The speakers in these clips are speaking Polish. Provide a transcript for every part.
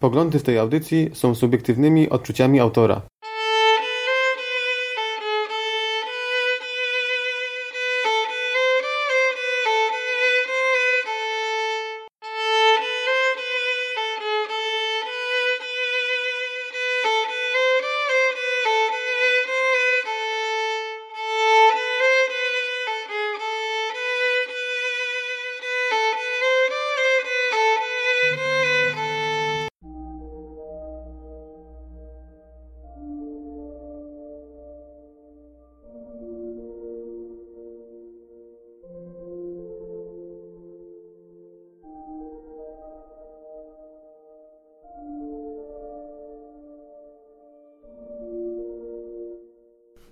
Poglądy w tej audycji są subiektywnymi odczuciami autora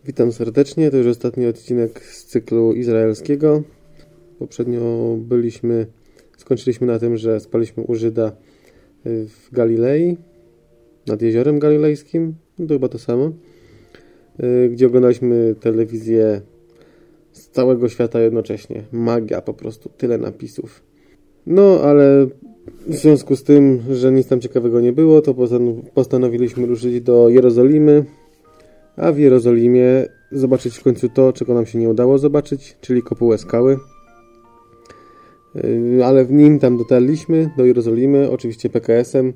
Witam serdecznie, to już ostatni odcinek z cyklu izraelskiego. Poprzednio byliśmy, skończyliśmy na tym, że spaliśmy u Żyda w Galilei, nad jeziorem galilejskim, no to chyba to samo, gdzie oglądaliśmy telewizję z całego świata jednocześnie. Magia po prostu, tyle napisów. No, ale w związku z tym, że nic tam ciekawego nie było, to postanowiliśmy ruszyć do Jerozolimy, a w Jerozolimie zobaczyć w końcu to, czego nam się nie udało zobaczyć, czyli kopułę skały. Yy, ale w nim tam dotarliśmy do Jerozolimy, oczywiście PKS-em.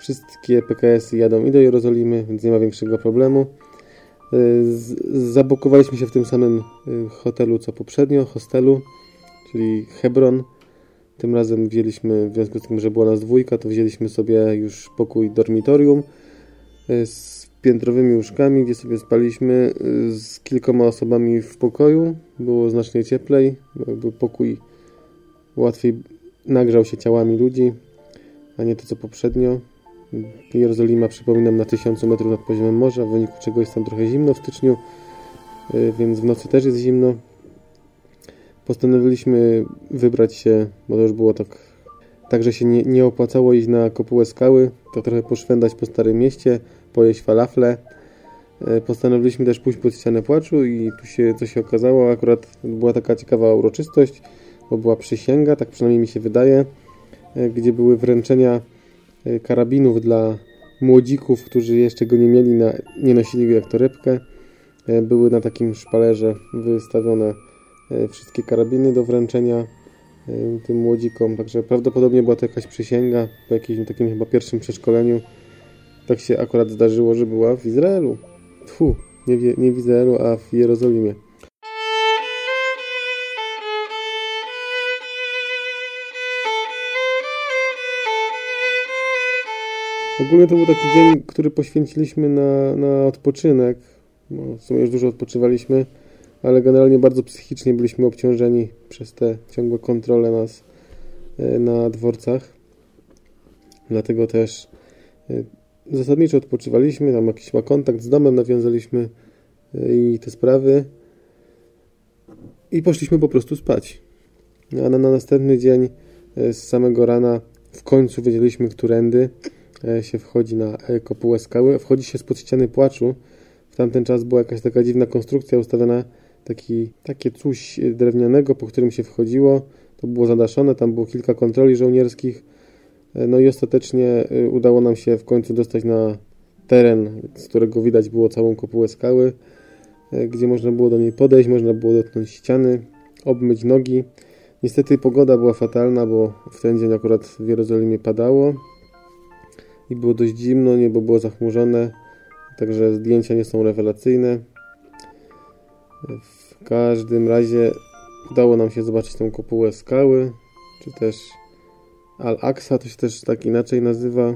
Wszystkie PKS-y jadą i do Jerozolimy, więc nie ma większego problemu. Yy, zabukowaliśmy się w tym samym yy, hotelu co poprzednio, hostelu, czyli Hebron. Tym razem wzięliśmy, w związku z tym, że była nas dwójka, to wzięliśmy sobie już pokój dormitorium z piętrowymi łóżkami, gdzie sobie spaliśmy y, z kilkoma osobami w pokoju. Było znacznie cieplej, jakby pokój łatwiej nagrzał się ciałami ludzi, a nie to co poprzednio. Jerozolima, przypominam, na 1000 metrów nad poziomem morza, w wyniku czego jest tam trochę zimno w styczniu, y, więc w nocy też jest zimno. Postanowiliśmy wybrać się, bo to już było tak, tak że się nie, nie opłacało iść na kopułę skały, to trochę poszwędać po Starym Mieście, pojeść falafle. E, postanowiliśmy też pójść pod ścianę płaczu i tu się coś się okazało, akurat była taka ciekawa uroczystość, bo była przysięga, tak przynajmniej mi się wydaje, e, gdzie były wręczenia e, karabinów dla młodzików, którzy jeszcze go nie mieli, na, nie nosili go jak torebkę. Były na takim szpalerze wystawione wszystkie karabiny do wręczenia tym młodzikom, także prawdopodobnie była to jakaś przysięga po jakimś takim chyba pierwszym przeszkoleniu tak się akurat zdarzyło, że była w Izraelu. Tfu, nie, w, nie w Izraelu, a w Jerozolimie. Ogólnie to był taki dzień, który poświęciliśmy na, na odpoczynek. No, w sumie już dużo odpoczywaliśmy, ale generalnie bardzo psychicznie byliśmy obciążeni przez te ciągłe kontrole nas e, na dworcach. Dlatego też e, zasadniczo odpoczywaliśmy, tam jakiś ma kontakt z domem, nawiązaliśmy e, i te sprawy i poszliśmy po prostu spać. A na, na następny dzień z samego rana w końcu wiedzieliśmy, którędy się wchodzi na kopułę skały. Wchodzi się spod ściany płaczu. W tamten czas była jakaś taka dziwna konstrukcja ustawiona, taki, takie coś drewnianego, po którym się wchodziło. To było zadaszone, tam było kilka kontroli żołnierskich no i ostatecznie y, udało nam się w końcu dostać na teren, z którego widać było całą kopułę skały, y, gdzie można było do niej podejść, można było dotknąć ściany, obmyć nogi. Niestety pogoda była fatalna, bo w ten dzień akurat w Jerozolimie padało i było dość zimno, niebo było zachmurzone, także zdjęcia nie są rewelacyjne. W każdym razie udało nam się zobaczyć tą kopułę skały, czy też Al-Aqsa to się też tak inaczej nazywa.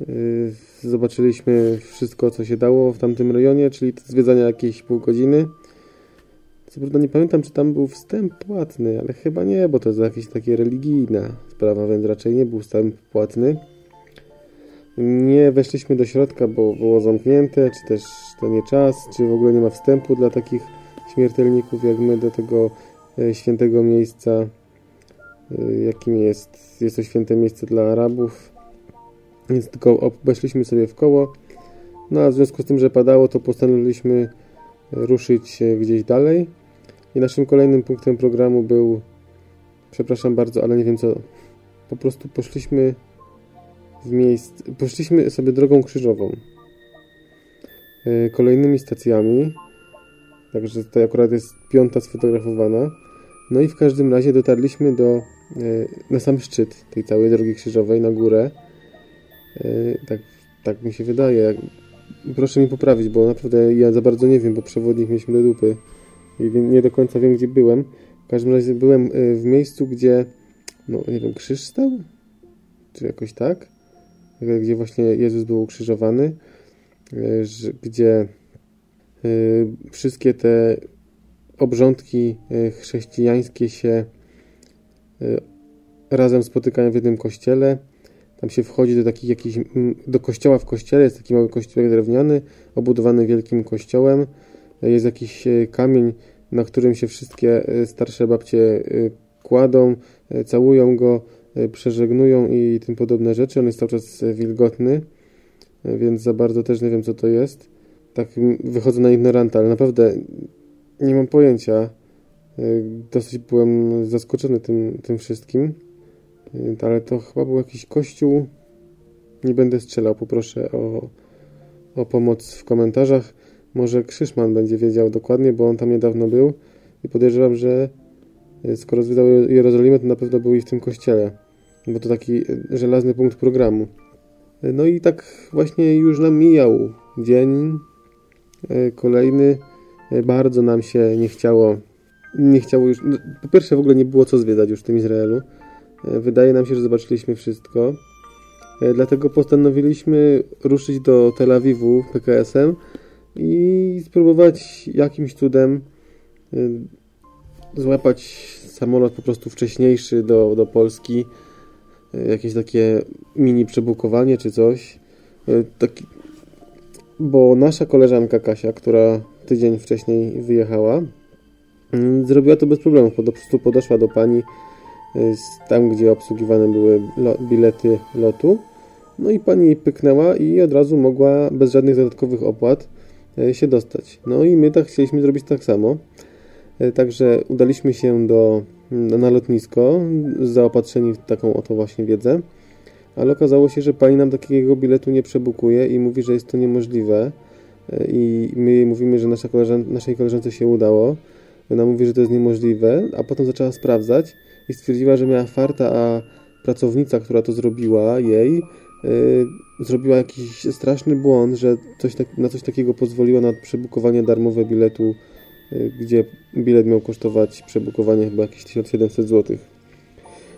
Yy, zobaczyliśmy wszystko, co się dało w tamtym rejonie, czyli zwiedzania jakieś pół godziny. Co prawda nie pamiętam, czy tam był wstęp płatny, ale chyba nie, bo to jest jakaś takie religijna sprawa, więc raczej nie był wstęp płatny. Nie weszliśmy do środka, bo było zamknięte, czy też to nie czas, czy w ogóle nie ma wstępu dla takich śmiertelników jak my do tego e, świętego miejsca Y, jakim jest, jest to święte miejsce dla Arabów. Więc tylko obeszliśmy sobie w koło. No a w związku z tym, że padało, to postanowiliśmy ruszyć gdzieś dalej. I naszym kolejnym punktem programu był, przepraszam bardzo, ale nie wiem co, po prostu poszliśmy w miejsc... Poszliśmy sobie drogą krzyżową. E, kolejnymi stacjami. Także to akurat jest piąta sfotografowana. No i w każdym razie dotarliśmy do, e, na sam szczyt tej całej drogi krzyżowej, na górę. E, tak, tak mi się wydaje. Proszę mi poprawić, bo naprawdę ja za bardzo nie wiem, bo przewodnik mieliśmy do dupy i nie do końca wiem, gdzie byłem. W każdym razie byłem w miejscu, gdzie, no nie wiem, krzyż stał? Czy jakoś tak? Gdzie właśnie Jezus był ukrzyżowany. E, gdzie e, wszystkie te obrządki e, chrześcijańskie się razem spotykają w jednym kościele. Tam się wchodzi do takich jakichś, do kościoła w kościele, jest taki mały kościół drewniany, obudowany wielkim kościołem. Jest jakiś kamień, na którym się wszystkie starsze babcie kładą, całują go, przeżegnują i tym podobne rzeczy. On jest cały czas wilgotny więc za bardzo też nie wiem, co to jest. Tak wychodzę na ignoranta, ale naprawdę nie mam pojęcia. Dosyć byłem zaskoczony tym, tym wszystkim, ale to chyba był jakiś kościół. Nie będę strzelał, poproszę o, o pomoc w komentarzach. Może Krzyszman będzie wiedział dokładnie, bo on tam niedawno był i podejrzewam, że skoro zwiedzał Jerozolimę, to na pewno był i w tym kościele, bo to taki żelazny punkt programu. No i tak właśnie już nam mijał dzień e, kolejny. E, bardzo nam się nie chciało, nie chciało już, no, po pierwsze w ogóle nie było co zwiedzać już w tym Izraelu. E, wydaje nam się, że zobaczyliśmy wszystko. Dlatego postanowiliśmy ruszyć do Tel Awiwu PKS-em i spróbować jakimś cudem złapać samolot po prostu wcześniejszy do, do Polski jakieś takie mini przebukowanie czy coś. E, taki, bo nasza koleżanka Kasia, która tydzień wcześniej wyjechała, mm, zrobiła to bez problemu. Po prostu podeszła do pani e, tam, gdzie obsługiwane były bilety lotu. No i pani pyknęła i od razu mogła bez żadnych dodatkowych opłat e, się dostać. No i my tak chcieliśmy zrobić tak samo. Także udaliśmy się do na lotnisko, zaopatrzeni w taką oto właśnie wiedzę, ale okazało się, że pani nam takiego biletu nie przebukuje i mówi, że jest to niemożliwe i my mówimy, że nasza koleżan naszej koleżance się udało. Ona mówi, że to jest niemożliwe, a potem zaczęła sprawdzać i stwierdziła, że miała farta, a pracownica, która to zrobiła jej, yy, zrobiła jakiś straszny błąd, że coś tak, na coś takiego pozwoliła na przebukowanie darmowe biletu gdzie bilet miał kosztować przebukowanie chyba jakieś 1700 zł.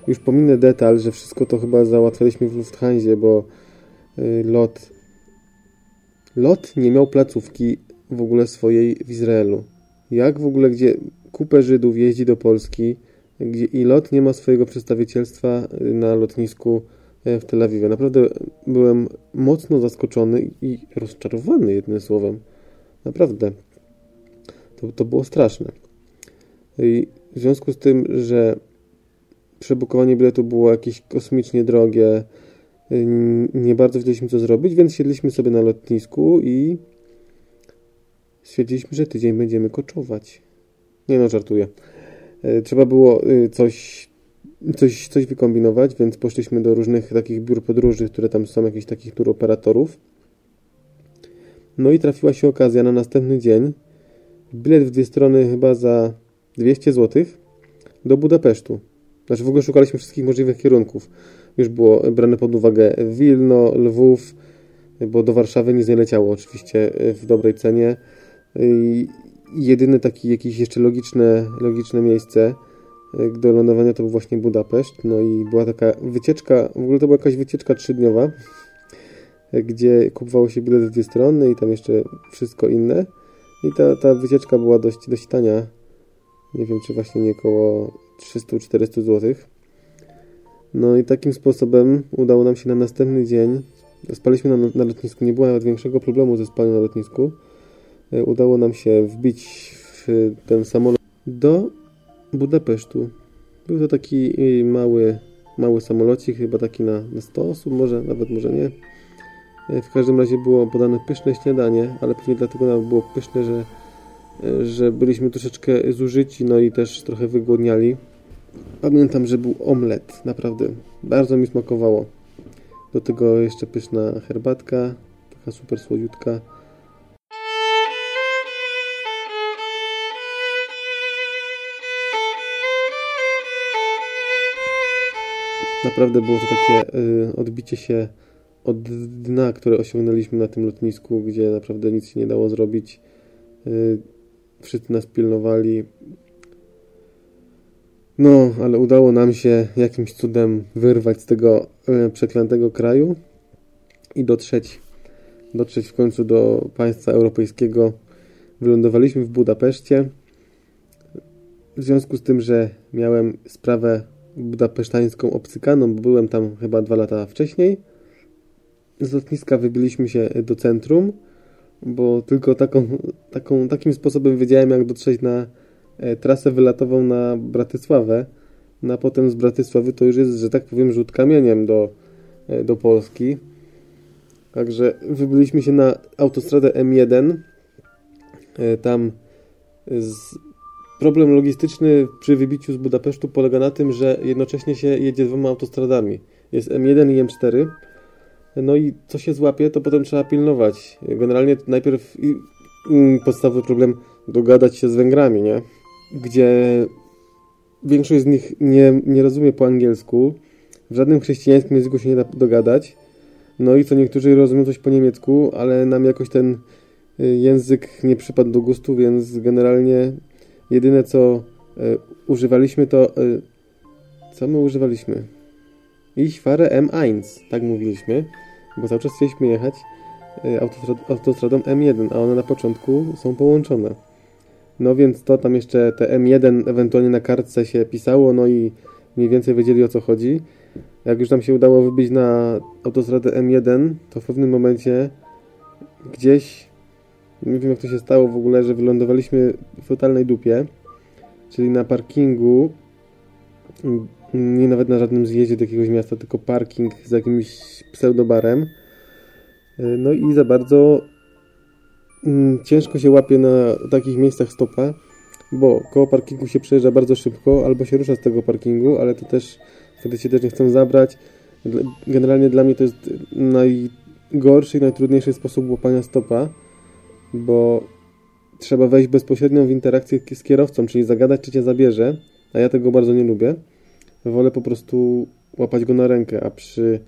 Już pominę detal, że wszystko to chyba załatwialiśmy w Lufthansie, bo y, lot lot nie miał placówki w ogóle swojej w Izraelu. Jak w ogóle, gdzie kupę Żydów jeździ do Polski, gdzie i lot nie ma swojego przedstawicielstwa y, na lotnisku w Tel Awiwie. Naprawdę byłem mocno zaskoczony i rozczarowany jednym słowem. Naprawdę. To, to było straszne. I w związku z tym, że przebukowanie biletu było jakieś kosmicznie drogie, y, nie bardzo wiedzieliśmy co zrobić, więc siedliśmy sobie na lotnisku i stwierdziliśmy, że tydzień będziemy koczować. Nie no, żartuję. Y, trzeba było y, coś, coś, coś wykombinować, więc poszliśmy do różnych takich biur podróży, które tam są, jakichś takich tur operatorów. No i trafiła się okazja na następny dzień, bilet w dwie strony chyba za 200 zł do Budapesztu. Znaczy w ogóle szukaliśmy wszystkich możliwych kierunków. Już było brane pod uwagę Wilno, Lwów, bo do Warszawy nic nie leciało oczywiście w dobrej cenie. I jedyne takie jakieś jeszcze logiczne, logiczne miejsce do lądowania to był właśnie Budapeszt. No i była taka wycieczka, w ogóle to była jakaś wycieczka trzydniowa, gdzie kupowało się bilet w dwie strony i tam jeszcze wszystko inne. I ta, ta wycieczka była dość, dość tania. Nie wiem, czy właśnie nie około 300-400 zł. No i takim sposobem udało nam się na następny dzień, spaliśmy na, na lotnisku, nie było nawet większego problemu ze spaleniem na lotnisku. E, udało nam się wbić w ten samolot do Budapesztu. Był to taki e, mały, mały samolocik, chyba taki na, na 100 osób, może nawet może nie. E, w każdym razie było podane pyszne śniadanie, ale pewnie dlatego nam było pyszne, że, e, że byliśmy troszeczkę zużyci, no i też trochę wygłodniali. Pamiętam, że był omlet, naprawdę. Bardzo mi smakowało. Do tego jeszcze pyszna herbatka, taka super słodziutka. Naprawdę było to takie y, odbicie się od dna, które osiągnęliśmy na tym lotnisku, gdzie naprawdę nic się nie dało zrobić. Y, wszyscy nas pilnowali. No, ale udało nam się jakimś cudem wyrwać z tego y, przeklętego kraju i dotrzeć, dotrzeć w końcu do państwa europejskiego. Wylądowaliśmy w Budapeszcie. W związku z tym, że miałem sprawę budapesztańską obcykaną, bo byłem tam chyba dwa lata wcześniej. Z lotniska wybiliśmy się do centrum, bo tylko taką, taką, takim sposobem wiedziałem, jak dotrzeć na e, trasę wylatową na Bratysławę. No a potem z Bratysławy to już jest, że tak powiem, rzut kamieniem do, e, do Polski. Także wybiliśmy się na autostradę M1. E, tam z Problem logistyczny przy wybiciu z Budapesztu polega na tym, że jednocześnie się jedzie dwoma autostradami. Jest M1 i M4. No i co się złapie, to potem trzeba pilnować. Generalnie najpierw mm, podstawowy problem dogadać się z Węgrami, nie? Gdzie większość z nich nie, nie rozumie po angielsku. W żadnym chrześcijańskim języku się nie da dogadać. No i co niektórzy rozumieją coś po niemiecku, ale nam jakoś ten y, język nie przypadł do gustu, więc generalnie Jedyne co e, używaliśmy to... E, co my używaliśmy? Ich fahre M1, tak mówiliśmy, bo cały czas chcieliśmy jechać autostrad autostradą M1, a one na początku są połączone. No więc to tam jeszcze te M1 ewentualnie na kartce się pisało, no i mniej więcej wiedzieli o co chodzi. Jak już nam się udało wybić na autostradę M1, to w pewnym momencie gdzieś nie wiem jak to się stało w ogóle, że wylądowaliśmy w totalnej dupie, czyli na parkingu, nie nawet na żadnym zjeździe do jakiegoś miasta, tylko parking z jakimś pseudobarem. No i za bardzo mm, ciężko się łapie na takich miejscach stopa, bo koło parkingu się przejeżdża bardzo szybko, albo się rusza z tego parkingu, ale to też wtedy się też nie chcą zabrać. Generalnie dla mnie to jest najgorszy i najtrudniejszy sposób łapania stopa bo trzeba wejść bezpośrednio w interakcję z kierowcą, czyli zagadać, czy cię zabierze, a ja tego bardzo nie lubię. Wolę po prostu łapać go na rękę, a przy,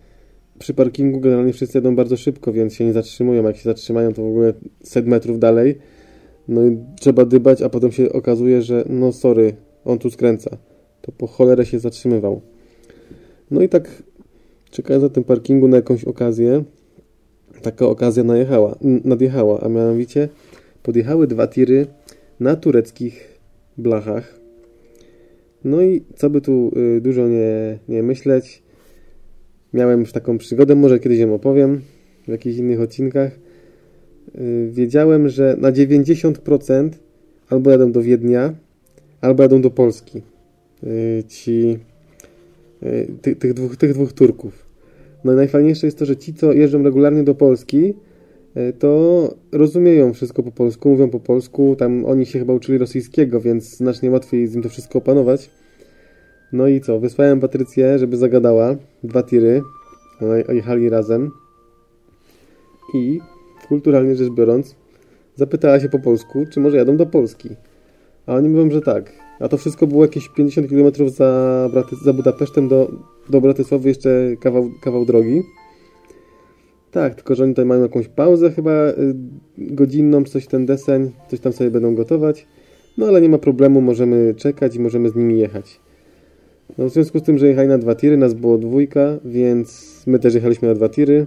przy parkingu generalnie wszyscy jadą bardzo szybko, więc się nie zatrzymują. Jak się zatrzymają, to w ogóle set metrów dalej. No i trzeba dybać, a potem się okazuje, że no sorry, on tu skręca. To po cholerę się zatrzymywał. No i tak czekając na tym parkingu na jakąś okazję, taka okazja najechała, nadjechała, a mianowicie podjechały dwa tiry na tureckich blachach. No i co by tu y, dużo nie, nie myśleć, miałem już taką przygodę, może kiedyś ją opowiem w jakichś innych odcinkach. Y, wiedziałem, że na 90% albo jadą do Wiednia, albo jadą do Polski. Y, ci ty, tych, dwóch, tych dwóch Turków. No i najfajniejsze jest to, że ci, co jeżdżą regularnie do Polski, to rozumieją wszystko po polsku, mówią po polsku, tam oni się chyba uczyli rosyjskiego, więc znacznie łatwiej jest im to wszystko opanować. No i co, wysłałem Patrycję, żeby zagadała, dwa tiry, jechali razem i kulturalnie rzecz biorąc zapytała się po polsku, czy może jadą do Polski. A oni mówią, że tak. A to wszystko było jakieś 50 km za, za Budapesztem do, do Bratysławy, jeszcze kawał, kawał drogi. Tak, tylko że oni tutaj mają jakąś pauzę chyba y, godzinną, coś ten deseń, coś tam sobie będą gotować. No ale nie ma problemu, możemy czekać i możemy z nimi jechać. No, w związku z tym, że jechali na dwa tiry, nas było dwójka, więc my też jechaliśmy na dwa tiry.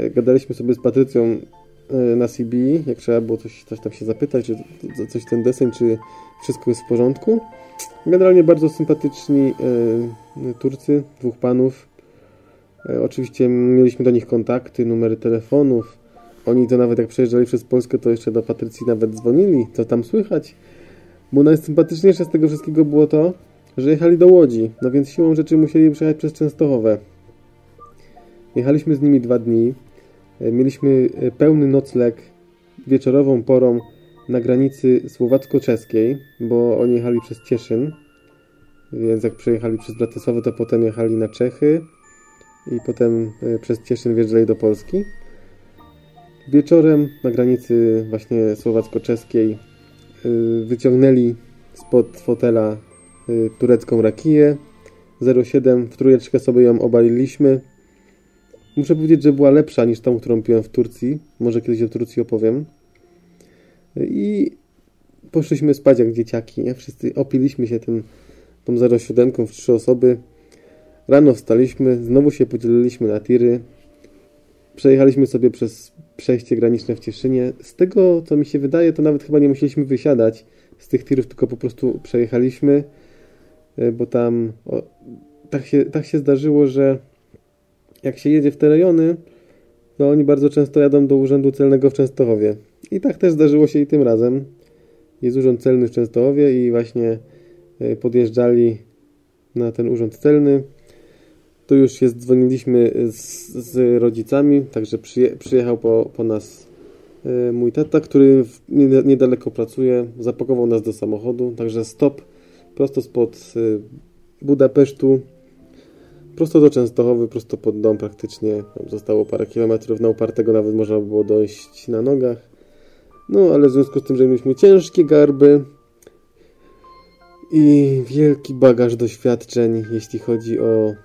Y, gadaliśmy sobie z Patrycją y, na CB, jak trzeba było coś, coś tam się zapytać, czy coś ten deseń, czy wszystko jest w porządku. Generalnie bardzo sympatyczni e, Turcy, dwóch panów. E, oczywiście mieliśmy do nich kontakty, numery telefonów. Oni to nawet jak przejeżdżali przez Polskę, to jeszcze do Patrycji nawet dzwonili, co tam słychać. Bo najsympatyczniejsze z tego wszystkiego było to, że jechali do Łodzi, no więc siłą rzeczy musieli przejechać przez Częstochowę. Jechaliśmy z nimi dwa dni. E, mieliśmy pełny nocleg wieczorową porą na granicy słowacko-czeskiej, bo oni jechali przez Cieszyn, więc jak przejechali przez Bratysławę, to potem jechali na Czechy i potem przez Cieszyn wjeżdżali do Polski. Wieczorem na granicy właśnie słowacko-czeskiej wyciągnęli spod fotela turecką rakiję 07, w trójeczkę sobie ją obaliliśmy. Muszę powiedzieć, że była lepsza niż tą, którą piłem w Turcji. Może kiedyś o Turcji opowiem. I poszliśmy spać jak dzieciaki. Nie? Wszyscy opiliśmy się tym, tą 07 w trzy osoby. Rano wstaliśmy, znowu się podzieliliśmy na tiry. Przejechaliśmy sobie przez przejście graniczne w Cieszynie. Z tego, co mi się wydaje, to nawet chyba nie musieliśmy wysiadać z tych tirów, tylko po prostu przejechaliśmy, e, bo tam o, tak, się, tak się zdarzyło, że jak się jedzie w te rejony, to oni bardzo często jadą do Urzędu Celnego w Częstochowie. I tak też zdarzyło się i tym razem. Jest Urząd Celny w Częstochowie i właśnie e, podjeżdżali na ten Urząd Celny. Tu już się dzwoniliśmy z, z rodzicami, także przyje, przyjechał po, po nas e, mój tata, który niedaleko pracuje, zapakował nas do samochodu, także stop prosto spod e, Budapesztu prosto do Częstochowy, prosto pod dom praktycznie. Tam zostało parę kilometrów na upartego, nawet można było dojść na nogach. No, ale w związku z tym, że mieliśmy ciężkie garby i wielki bagaż doświadczeń, jeśli chodzi o y,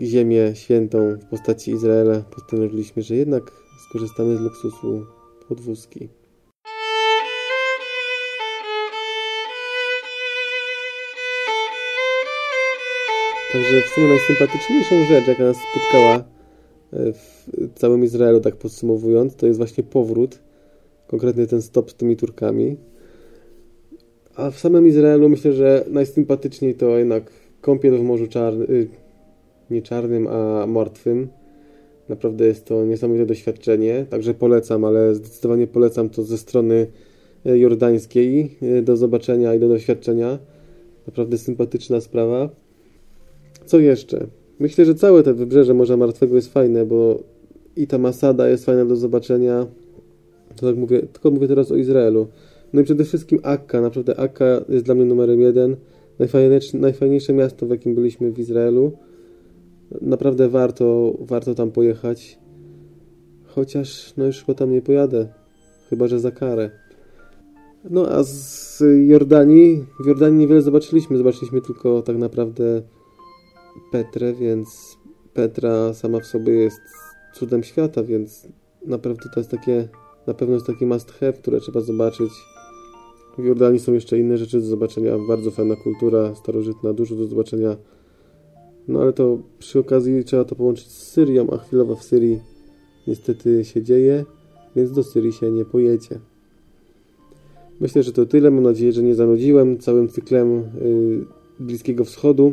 ziemię świętą w postaci Izraela, postanowiliśmy, że jednak skorzystamy z luksusu podwózki. Także w sumie najsympatyczniejszą rzecz, jaka nas spotkała e, w całym Izraelu, tak podsumowując, to jest właśnie powrót, konkretnie ten stop z tymi Turkami. A w samym Izraelu myślę, że najsympatyczniej to jednak kąpiel w Morzu Czarnym, y, nie czarnym, a martwym. Naprawdę jest to niesamowite doświadczenie, także polecam, ale zdecydowanie polecam to ze strony e, jordańskiej e, do zobaczenia i do doświadczenia. Naprawdę sympatyczna sprawa. Co jeszcze? Myślę, że całe te wybrzeże Morza Martwego jest fajne, bo i ta Masada jest fajna do zobaczenia. To tak mówię, tylko mówię teraz o Izraelu. No i przede wszystkim Akka. Naprawdę Akka jest dla mnie numerem jeden. Najfajniejsze, najfajniejsze miasto, w jakim byliśmy w Izraelu. Naprawdę warto, warto tam pojechać. Chociaż no już chyba tam nie pojadę. Chyba, że za karę. No a z Jordanii, w Jordanii niewiele zobaczyliśmy. Zobaczyliśmy tylko tak naprawdę Petrę, więc Petra sama w sobie jest cudem świata, więc naprawdę to jest takie, na pewno jest taki must have, które trzeba zobaczyć. W Jordanii są jeszcze inne rzeczy do zobaczenia, bardzo fajna kultura starożytna, dużo do zobaczenia. No ale to przy okazji trzeba to połączyć z Syrią, a chwilowo w Syrii niestety się dzieje, więc do Syrii się nie pojedzie. Myślę, że to tyle. Mam nadzieję, że nie zanudziłem całym cyklem yy, Bliskiego Wschodu.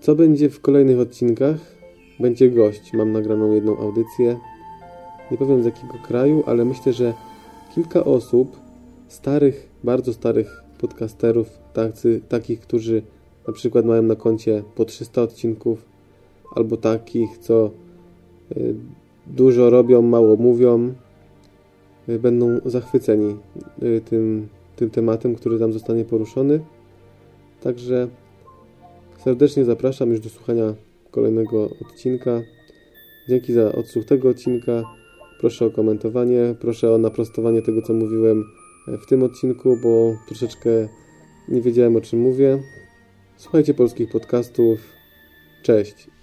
Co będzie w kolejnych odcinkach? Będzie gość. Mam nagraną jedną audycję. Nie powiem z jakiego kraju, ale myślę, że kilka osób, starych, bardzo starych podcasterów, tacy, takich, którzy na przykład mają na koncie po 300 odcinków, albo takich, co y, dużo robią, mało mówią, y, będą zachwyceni y, tym, tym tematem, który tam zostanie poruszony. Także Serdecznie zapraszam już do słuchania kolejnego odcinka. Dzięki za odsłuch tego odcinka. Proszę o komentowanie, proszę o naprostowanie tego, co mówiłem w tym odcinku, bo troszeczkę nie wiedziałem o czym mówię. Słuchajcie polskich podcastów. Cześć.